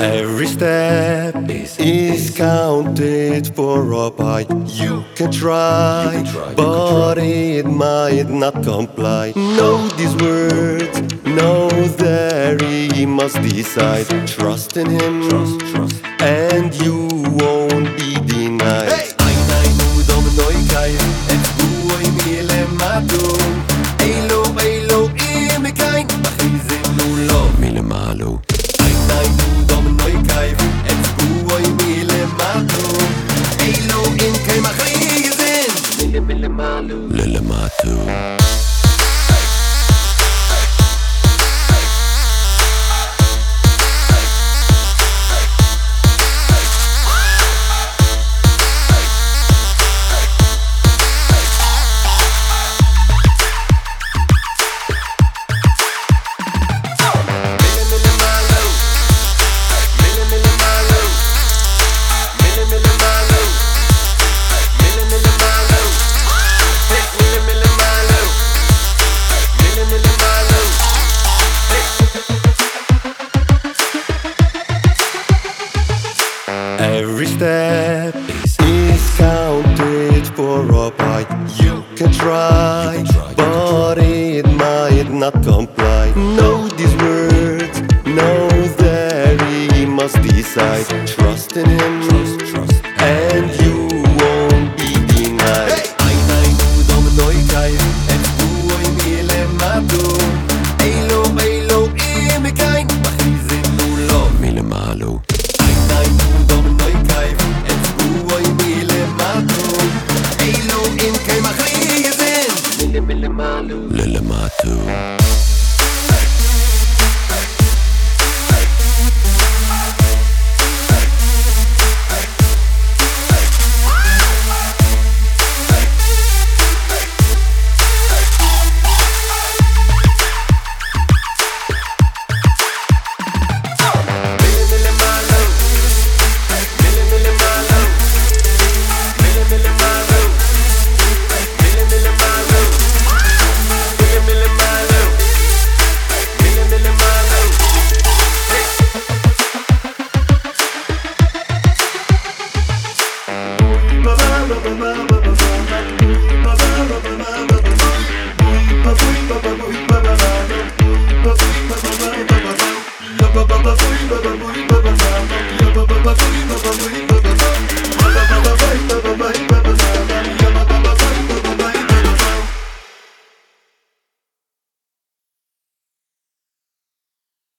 Every step is counted for a bite. You can try, but it might not comply. Know these words, know that he must decide. Trust in him, and kein mach lieben lele malu lele matu. A bite. You can try, but it might not comply. Know these words, know that he must decide. Trust in him, trust, trust, and you won't be denied. Ein, through. Lile matu. Bye.